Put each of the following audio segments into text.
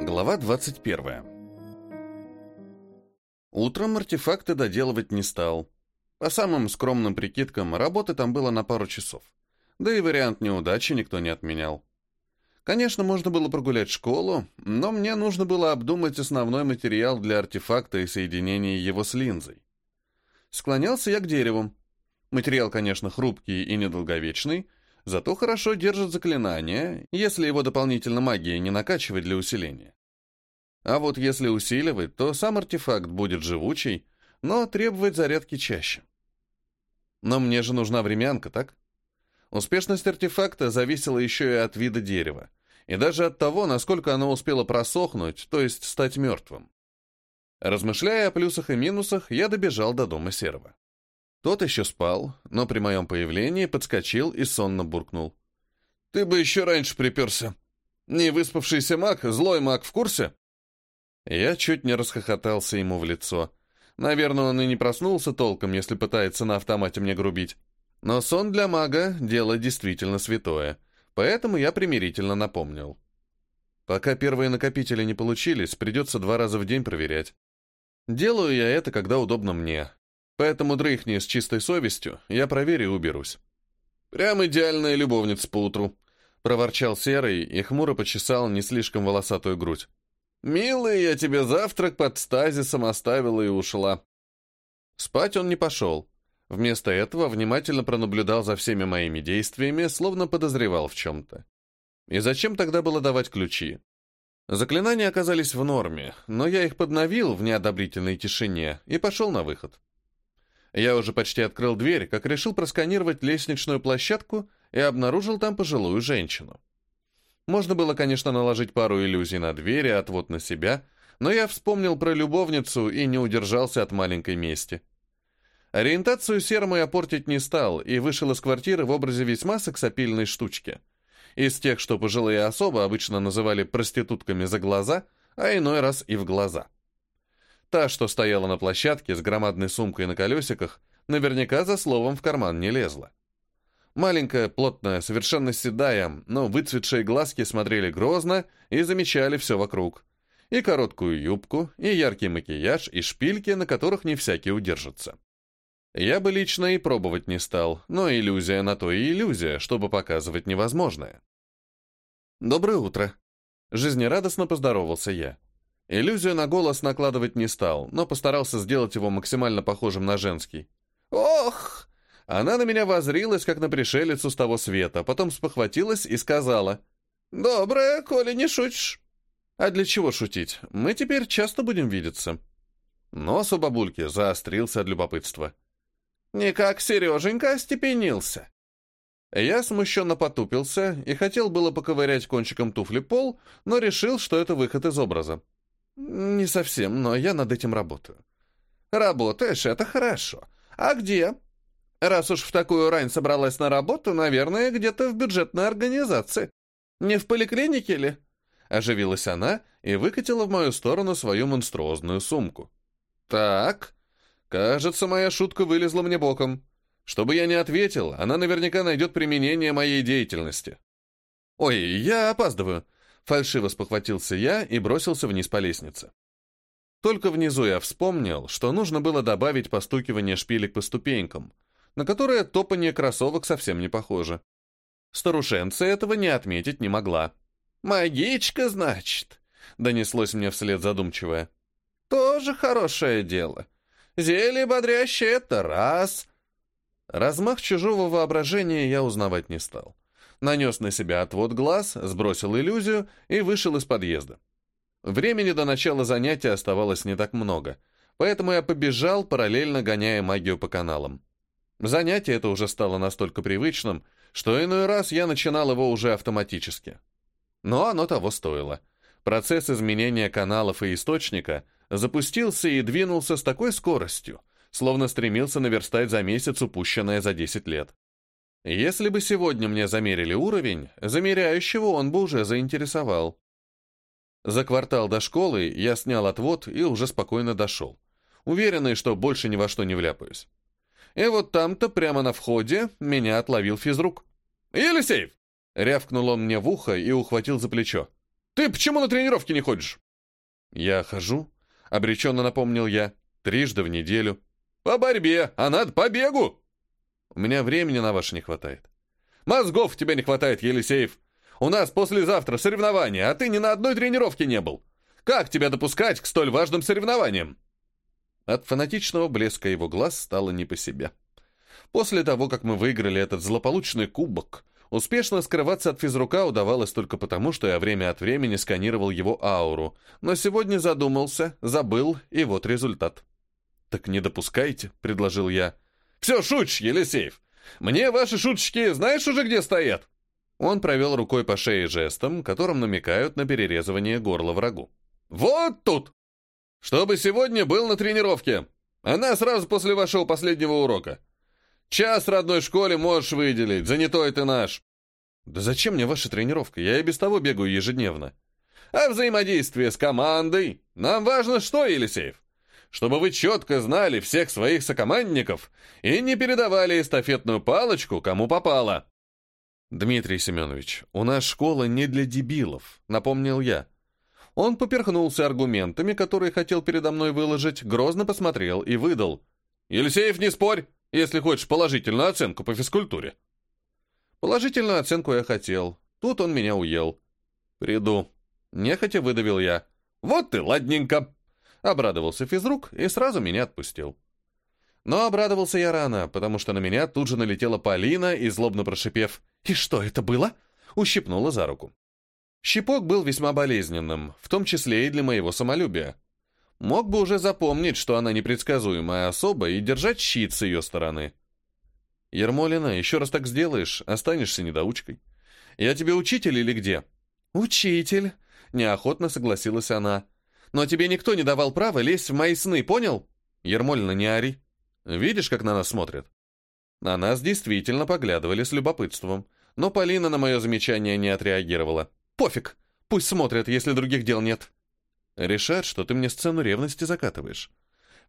Глава 21. Утром артефакты доделывать не стал. По самым скромным прикидкам, работы там было на пару часов. Да и вариант неудачи никто не отменял. Конечно, можно было прогулять школу, но мне нужно было обдумать основной материал для артефакта и соединения его с линзой. Склонялся я к дереву. Материал, конечно, хрупкий и недолговечный, Зато хорошо держит заклинание, если его дополнительно магией не накачивать для усиления. А вот если усиливать, то сам артефакт будет живучий, но требовать зарядки чаще. Но мне же нужна времянка, так? Успешность артефакта зависела еще и от вида дерева, и даже от того, насколько оно успело просохнуть, то есть стать мертвым. Размышляя о плюсах и минусах, я добежал до дома Серого. Тот еще спал, но при моем появлении подскочил и сонно буркнул. «Ты бы еще раньше приперся. Не выспавшийся маг, злой маг в курсе?» Я чуть не расхохотался ему в лицо. Наверное, он и не проснулся толком, если пытается на автомате мне грубить. Но сон для мага — дело действительно святое, поэтому я примирительно напомнил. Пока первые накопители не получились, придется два раза в день проверять. Делаю я это, когда удобно мне, Поэтому дрыхни с чистой совестью, я проверю и уберусь. Прям идеальная любовница поутру, проворчал Серый и хмуро почесал не слишком волосатую грудь. «Милый, я тебе завтрак под стазисом оставила и ушла». Спать он не пошел. Вместо этого внимательно пронаблюдал за всеми моими действиями, словно подозревал в чем-то. И зачем тогда было давать ключи? Заклинания оказались в норме, но я их подновил в неодобрительной тишине и пошел на выход. Я уже почти открыл дверь, как решил просканировать лестничную площадку и обнаружил там пожилую женщину. Можно было, конечно, наложить пару иллюзий на дверь и отвод на себя, но я вспомнил про любовницу и не удержался от маленькой мести. Ориентацию серому я портить не стал и вышел из квартиры в образе весьма сексапильной штучки. Из тех, что пожилые особо обычно называли проститутками за глаза, а иной раз и в глаза. Та, что стояла на площадке с громадной сумкой на колесиках, наверняка за словом в карман не лезла. Маленькая, плотная, совершенно седая, но выцветшие глазки смотрели грозно и замечали все вокруг. И короткую юбку, и яркий макияж, и шпильки, на которых не всякий удержится. Я бы лично и пробовать не стал, но иллюзия на то и иллюзия, чтобы показывать невозможное. «Доброе утро!» Жизнерадостно поздоровался я. Иллюзию на голос накладывать не стал, но постарался сделать его максимально похожим на женский. «Ох!» Она на меня возрилась, как на пришелицу с того света, потом спохватилась и сказала. «Доброе, коли не шутишь». «А для чего шутить? Мы теперь часто будем видеться». Нос у бабульки заострился от любопытства. «Никак Сереженька остепенился». Я смущенно потупился и хотел было поковырять кончиком туфли пол, но решил, что это выход из образа. «Не совсем, но я над этим работаю». «Работаешь, это хорошо. А где?» «Раз уж в такую рань собралась на работу, наверное, где-то в бюджетной организации. Не в поликлинике ли?» Оживилась она и выкатила в мою сторону свою монструозную сумку. «Так, кажется, моя шутка вылезла мне боком. Чтобы я не ответил, она наверняка найдет применение моей деятельности». «Ой, я опаздываю», Фальшиво спохватился я и бросился вниз по лестнице. Только внизу я вспомнил, что нужно было добавить постукивание шпилек по ступенькам, на которое топание кроссовок совсем не похоже. Старушенца этого не отметить не могла. «Магичка, значит?» — донеслось мне вслед задумчивое. «Тоже хорошее дело. Зелье бодрящее — это раз». Размах чужого воображения я узнавать не стал нанес на себя отвод глаз, сбросил иллюзию и вышел из подъезда. Времени до начала занятия оставалось не так много, поэтому я побежал, параллельно гоняя магию по каналам. Занятие это уже стало настолько привычным, что иной раз я начинал его уже автоматически. Но оно того стоило. Процесс изменения каналов и источника запустился и двинулся с такой скоростью, словно стремился наверстать за месяц упущенное за 10 лет. Если бы сегодня мне замерили уровень, замеряющего он бы уже заинтересовал. За квартал до школы я снял отвод и уже спокойно дошел, уверенный, что больше ни во что не вляпаюсь. И вот там-то, прямо на входе, меня отловил физрук. «Елисеев!» — рявкнул он мне в ухо и ухватил за плечо. Ты почему на тренировки не ходишь?» «Я хожу», — обреченно напомнил я, — «трижды в неделю». «По борьбе, а надо по бегу!» «У меня времени на ваше не хватает». «Мозгов тебе не хватает, Елисеев. У нас послезавтра соревнования, а ты ни на одной тренировке не был. Как тебя допускать к столь важным соревнованиям?» От фанатичного блеска его глаз стало не по себе. После того, как мы выиграли этот злополучный кубок, успешно скрываться от физрука удавалось только потому, что я время от времени сканировал его ауру, но сегодня задумался, забыл, и вот результат. «Так не допускайте», — предложил я. «Все, шутишь, Елисеев! Мне ваши шуточки знаешь уже где стоят?» Он провел рукой по шее жестом, которым намекают на перерезывание горла врагу. «Вот тут!» Чтобы сегодня был на тренировке. Она сразу после вашего последнего урока. Час родной школе можешь выделить, занятой ты наш. Да зачем мне ваша тренировка? Я и без того бегаю ежедневно. А взаимодействие с командой? Нам важно что, Елисеев? Чтобы вы четко знали всех своих сокомандников и не передавали эстафетную палочку, кому попало. Дмитрий Семенович, у нас школа не для дебилов, напомнил я. Он поперхнулся аргументами, которые хотел передо мной выложить, грозно посмотрел и выдал. «Елисеев, не спорь, если хочешь положительную оценку по физкультуре». Положительную оценку я хотел. Тут он меня уел. «Приду». Нехотя выдавил я. «Вот ты, ладненько!» Обрадовался физрук и сразу меня отпустил. Но обрадовался я рано, потому что на меня тут же налетела Полина и, злобно прошипев «И что это было?» ущипнула за руку. Щипок был весьма болезненным, в том числе и для моего самолюбия. Мог бы уже запомнить, что она непредсказуемая особа, и держать щит с ее стороны. «Ермолина, еще раз так сделаешь, останешься недоучкой. Я тебе учитель или где?» «Учитель», — неохотно согласилась она. «Но тебе никто не давал права лезть в мои сны, понял?» «Ермолина, не ори. Видишь, как на нас смотрят?» На нас действительно поглядывали с любопытством, но Полина на мое замечание не отреагировала. Пофиг. Пусть смотрят, если других дел нет. Решат, что ты мне сцену ревности закатываешь.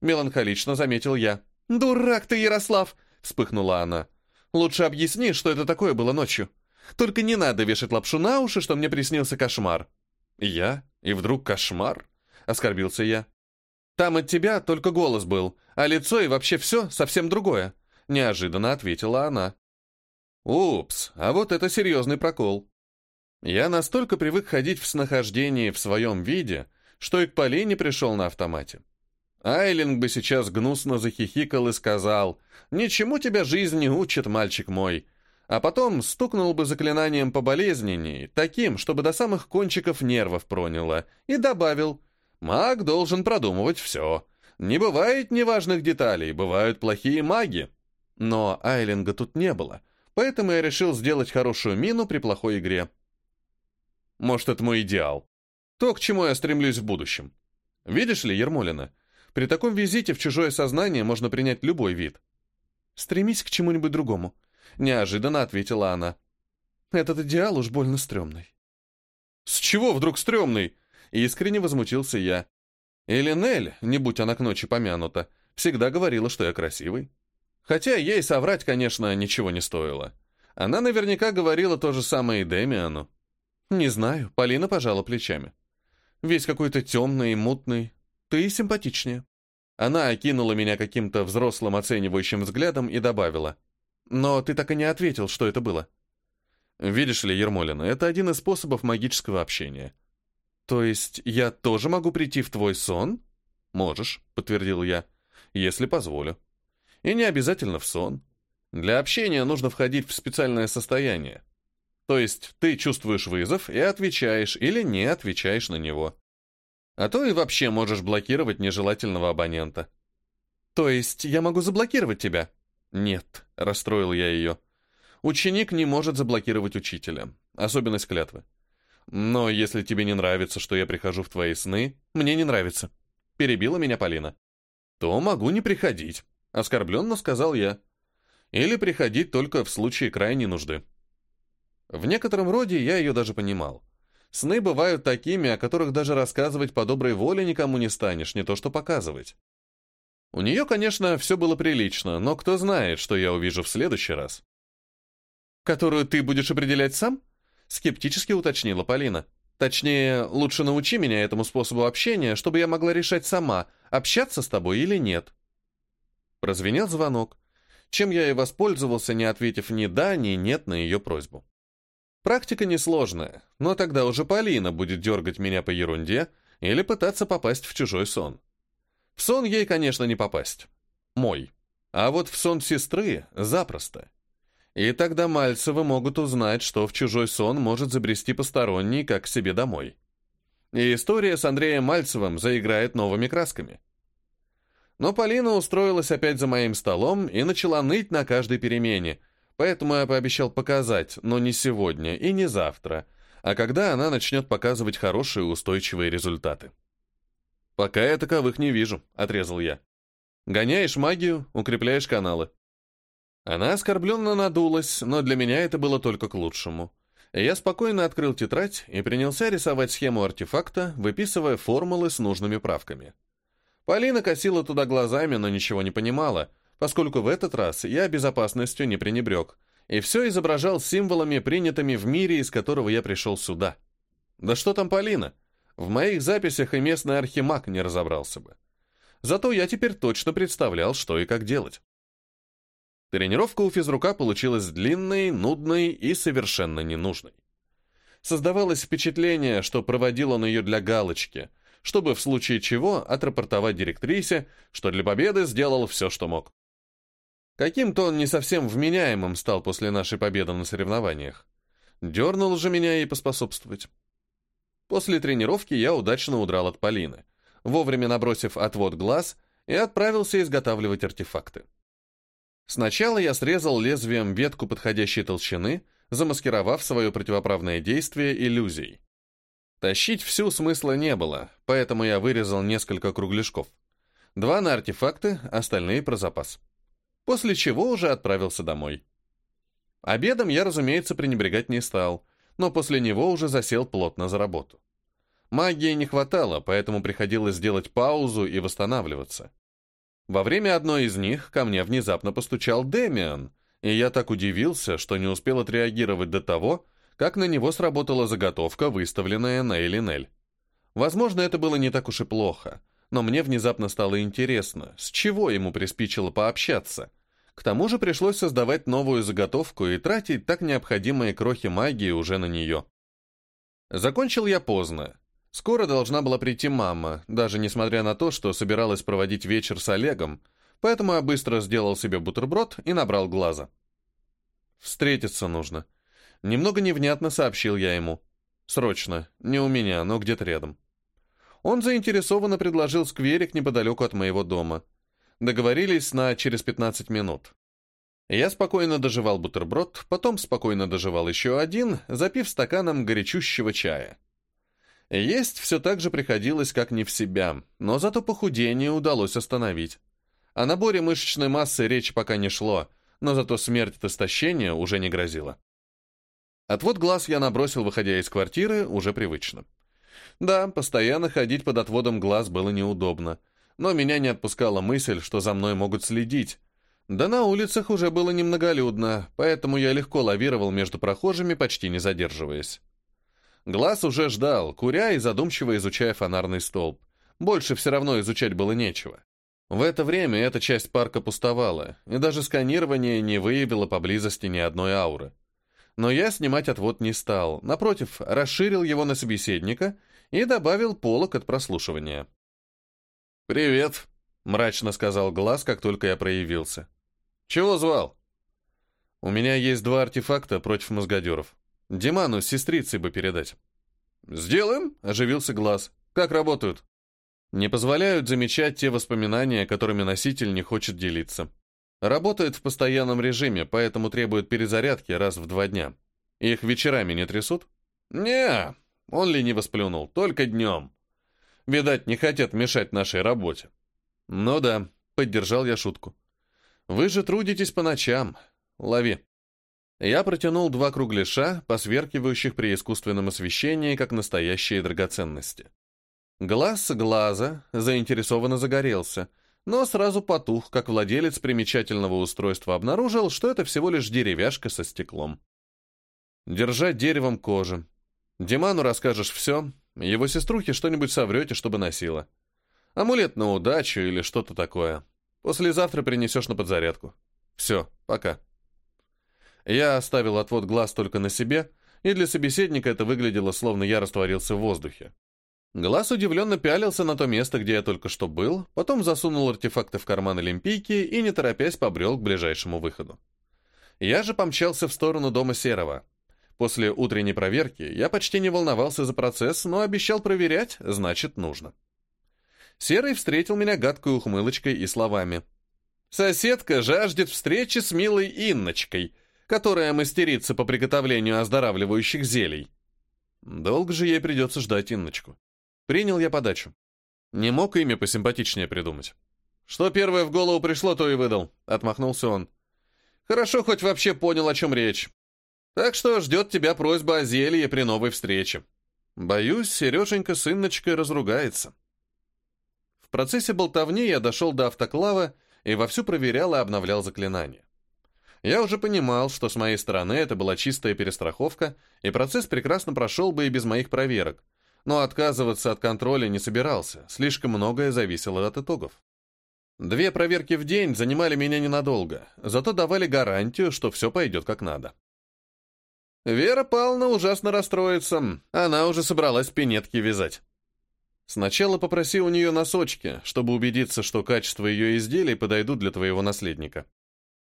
Меланхолично заметил я. «Дурак ты, Ярослав!» — вспыхнула она. «Лучше объясни, что это такое было ночью. Только не надо вешать лапшу на уши, что мне приснился кошмар». «Я? И вдруг кошмар?» — оскорбился я. «Там от тебя только голос был, а лицо и вообще все совсем другое», — неожиданно ответила она. «Упс, а вот это серьезный прокол. Я настолько привык ходить в снахождении в своем виде, что и к Полине пришел на автомате. Айлинг бы сейчас гнусно захихикал и сказал «Ничему тебя жизнь не учит, мальчик мой», а потом стукнул бы заклинанием по болезненней, таким, чтобы до самых кончиков нервов проняло, и добавил «Маг должен продумывать все. Не бывает неважных деталей, бывают плохие маги». Но Айлинга тут не было, поэтому я решил сделать хорошую мину при плохой игре. Может, это мой идеал. То, к чему я стремлюсь в будущем. Видишь ли, Ермолина, при таком визите в чужое сознание можно принять любой вид. Стремись к чему-нибудь другому, неожиданно ответила она. Этот идеал уж больно стрёмный. С чего вдруг стрёмный? Искренне возмутился я. Элинель, не будь она к ночи помянута, всегда говорила, что я красивый. Хотя ей соврать, конечно, ничего не стоило. Она наверняка говорила то же самое и Демиану. «Не знаю», — Полина пожала плечами. «Весь какой-то темный и мутный. Ты симпатичнее». Она окинула меня каким-то взрослым оценивающим взглядом и добавила. «Но ты так и не ответил, что это было». «Видишь ли, Ермолина, это один из способов магического общения». «То есть я тоже могу прийти в твой сон?» «Можешь», — подтвердил я, — «если позволю». «И не обязательно в сон. Для общения нужно входить в специальное состояние. То есть ты чувствуешь вызов и отвечаешь или не отвечаешь на него. А то и вообще можешь блокировать нежелательного абонента. То есть я могу заблокировать тебя? Нет, расстроил я ее. Ученик не может заблокировать учителя. Особенность клятвы. Но если тебе не нравится, что я прихожу в твои сны, мне не нравится. Перебила меня Полина. То могу не приходить, оскорбленно сказал я. Или приходить только в случае крайней нужды. В некотором роде я ее даже понимал. Сны бывают такими, о которых даже рассказывать по доброй воле никому не станешь, не то что показывать. У нее, конечно, все было прилично, но кто знает, что я увижу в следующий раз. «Которую ты будешь определять сам?» — скептически уточнила Полина. Точнее, лучше научи меня этому способу общения, чтобы я могла решать сама, общаться с тобой или нет. Прозвенел звонок, чем я и воспользовался, не ответив ни да, ни нет на ее просьбу. Практика несложная, но тогда уже Полина будет дергать меня по ерунде или пытаться попасть в чужой сон. В сон ей, конечно, не попасть. Мой. А вот в сон сестры запросто. И тогда Мальцевы могут узнать, что в чужой сон может забрести посторонний, как к себе домой. И история с Андреем Мальцевым заиграет новыми красками. Но Полина устроилась опять за моим столом и начала ныть на каждой перемене, поэтому я пообещал показать, но не сегодня и не завтра, а когда она начнет показывать хорошие устойчивые результаты. «Пока я таковых не вижу», — отрезал я. «Гоняешь магию, укрепляешь каналы. Она оскорбленно надулась, но для меня это было только к лучшему. Я спокойно открыл тетрадь и принялся рисовать схему артефакта, выписывая формулы с нужными правками. Полина косила туда глазами, но ничего не понимала, поскольку в этот раз я безопасностью не пренебрег, и все изображал символами, принятыми в мире, из которого я пришел сюда. Да что там Полина? В моих записях и местный архимаг не разобрался бы. Зато я теперь точно представлял, что и как делать. Тренировка у физрука получилась длинной, нудной и совершенно ненужной. Создавалось впечатление, что проводил он ее для галочки, чтобы в случае чего отрапортовать директрисе, что для победы сделал все, что мог. Каким-то он не совсем вменяемым стал после нашей победы на соревнованиях. Дернул же меня и поспособствовать. После тренировки я удачно удрал от Полины, вовремя набросив отвод глаз и отправился изготавливать артефакты. Сначала я срезал лезвием ветку подходящей толщины, замаскировав свое противоправное действие иллюзией. Тащить всю смысла не было, поэтому я вырезал несколько кругляшков. Два на артефакты, остальные про запас. После чего уже отправился домой. Обедом я, разумеется, пренебрегать не стал, но после него уже засел плотно за работу. Магии не хватало, поэтому приходилось сделать паузу и восстанавливаться. Во время одной из них ко мне внезапно постучал Демиан, и я так удивился, что не успел отреагировать до того, как на него сработала заготовка, выставленная на Элинель. Возможно, это было не так уж и плохо, но мне внезапно стало интересно, с чего ему приспичило пообщаться. К тому же пришлось создавать новую заготовку и тратить так необходимые крохи магии уже на нее. Закончил я поздно, Скоро должна была прийти мама, даже несмотря на то, что собиралась проводить вечер с Олегом, поэтому я быстро сделал себе бутерброд и набрал глаза. «Встретиться нужно». Немного невнятно сообщил я ему. «Срочно. Не у меня, но где-то рядом». Он заинтересованно предложил скверик неподалеку от моего дома. Договорились на через 15 минут. Я спокойно доживал бутерброд, потом спокойно доживал еще один, запив стаканом горячущего чая. Есть все так же приходилось как не в себя, но зато похудение удалось остановить. О наборе мышечной массы речи пока не шло, но зато смерть от истощения уже не грозила. Отвод глаз я набросил, выходя из квартиры, уже привычно. Да, постоянно ходить под отводом глаз было неудобно, но меня не отпускала мысль, что за мной могут следить. Да на улицах уже было немноголюдно, поэтому я легко лавировал между прохожими, почти не задерживаясь. Глаз уже ждал, куря и задумчиво изучая фонарный столб. Больше все равно изучать было нечего. В это время эта часть парка пустовала, и даже сканирование не выявило поблизости ни одной ауры. Но я снимать отвод не стал, напротив, расширил его на собеседника и добавил полок от прослушивания. «Привет», — мрачно сказал Глаз, как только я проявился. «Чего звал?» «У меня есть два артефакта против мозгодеров. Диману с сестрицей бы передать. «Сделаем», — оживился глаз. «Как работают?» Не позволяют замечать те воспоминания, которыми носитель не хочет делиться. Работает в постоянном режиме, поэтому требует перезарядки раз в два дня. Их вечерами не трясут? не он лениво сплюнул, только днем. Видать, не хотят мешать нашей работе. Ну да, поддержал я шутку. Вы же трудитесь по ночам. Лови. Я протянул два кругляша, посверкивающих при искусственном освещении, как настоящие драгоценности. Глаз глаза заинтересованно загорелся, но сразу потух, как владелец примечательного устройства обнаружил, что это всего лишь деревяшка со стеклом. Держать деревом кожи. Диману расскажешь все, его сеструхе что-нибудь соврете, чтобы носила. Амулет на удачу или что-то такое. Послезавтра принесешь на подзарядку. Все, пока. Я оставил отвод глаз только на себе, и для собеседника это выглядело, словно я растворился в воздухе. Глаз удивленно пялился на то место, где я только что был, потом засунул артефакты в карман Олимпийки и, не торопясь, побрел к ближайшему выходу. Я же помчался в сторону дома Серого. После утренней проверки я почти не волновался за процесс, но обещал проверять, значит, нужно. Серый встретил меня гадкой ухмылочкой и словами. «Соседка жаждет встречи с милой Инночкой, которая мастерится по приготовлению оздоравливающих зелий». Долго же ей придется ждать Инночку. Принял я подачу. Не мог имя посимпатичнее придумать. Что первое в голову пришло, то и выдал. Отмахнулся он. Хорошо, хоть вообще понял, о чем речь. Так что ждет тебя просьба о зелье при новой встрече. Боюсь, Сереженька с Инночкой разругается. В процессе болтовни я дошел до автоклава и вовсю проверял и обновлял заклинания. Я уже понимал, что с моей стороны это была чистая перестраховка, и процесс прекрасно прошел бы и без моих проверок, но отказываться от контроля не собирался, слишком многое зависело от итогов. Две проверки в день занимали меня ненадолго, зато давали гарантию, что все пойдет как надо. Вера Павловна ужасно расстроится, она уже собралась пинетки вязать. Сначала попроси у нее носочки, чтобы убедиться, что качество ее изделий подойдут для твоего наследника.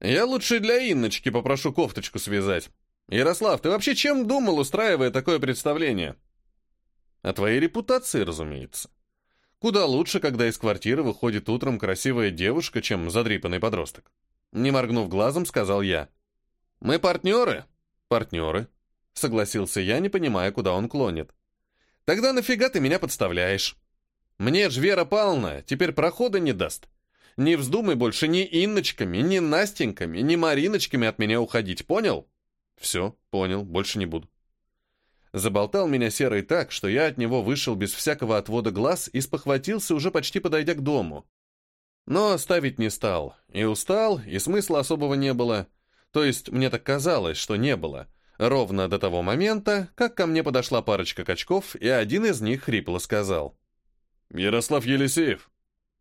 Я лучше для Инночки попрошу кофточку связать. Ярослав, ты вообще чем думал, устраивая такое представление? О твоей репутации, разумеется. Куда лучше, когда из квартиры выходит утром красивая девушка, чем задрипанный подросток. Не моргнув глазом, сказал я. «Мы партнеры?» «Партнеры», — согласился я, не понимая, куда он клонит. «Тогда нафига ты меня подставляешь? Мне ж Вера Павловна теперь прохода не даст. Не вздумай больше ни Инночками, ни Настеньками, ни Мариночками от меня уходить, понял?» «Все, понял, больше не буду». Заболтал меня серый так, что я от него вышел без всякого отвода глаз и спохватился, уже почти подойдя к дому. Но оставить не стал. И устал, и смысла особого не было. То есть мне так казалось, что не было. Ровно до того момента, как ко мне подошла парочка качков, и один из них хрипло сказал. «Ярослав Елисеев,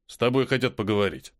с тобой хотят поговорить».